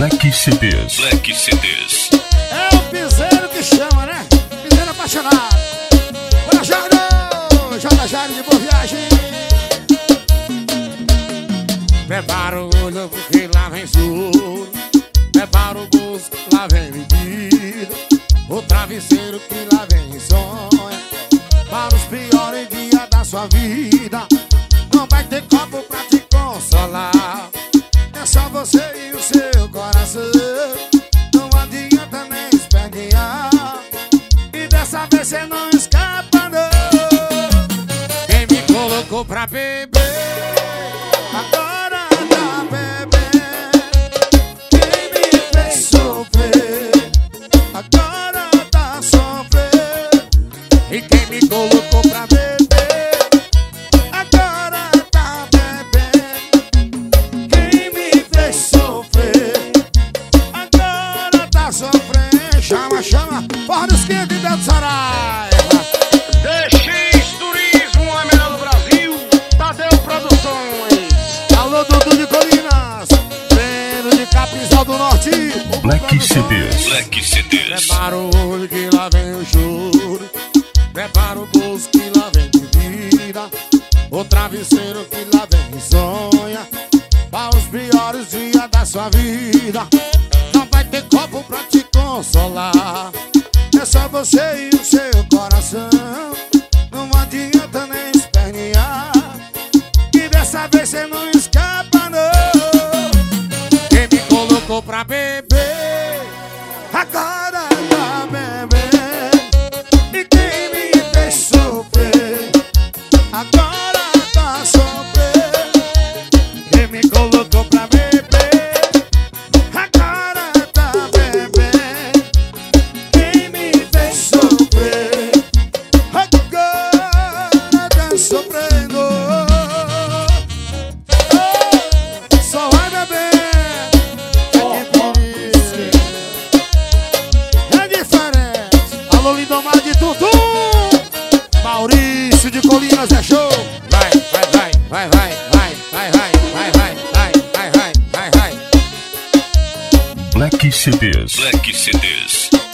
Black CDs. Black CDs. É o piseiro que chama, né? Piseiro apaixonado. Bora, Jairo! Jota Jairo de boa viagem. Prepara o olho porque lá vem sul. Prepara o busco, lá vem medida. O travesseiro que lá vem sonha. Para os piores dias da sua vida. Não vai ter copo pra você não escapa, não. Quem me colocou pra beber? CDs. Black CDs. Prepara o olho que lá vem o choro. Prepara o bolso que lá vem bebida. O travesseiro que lá vem sonha. Para os piores dias da sua vida. Não vai ter copo pra te consolar. É só você e o seu coração. Não adianta nem espernear. E dessa vez você não colocou pra beber Agora tá bebendo Quem me fez sofrer Agora tá sofrendo Só vai beber É que é diferente. Alô, Lindomar de Tutu. Maurício de Colinas é show. CDs. Black CDs.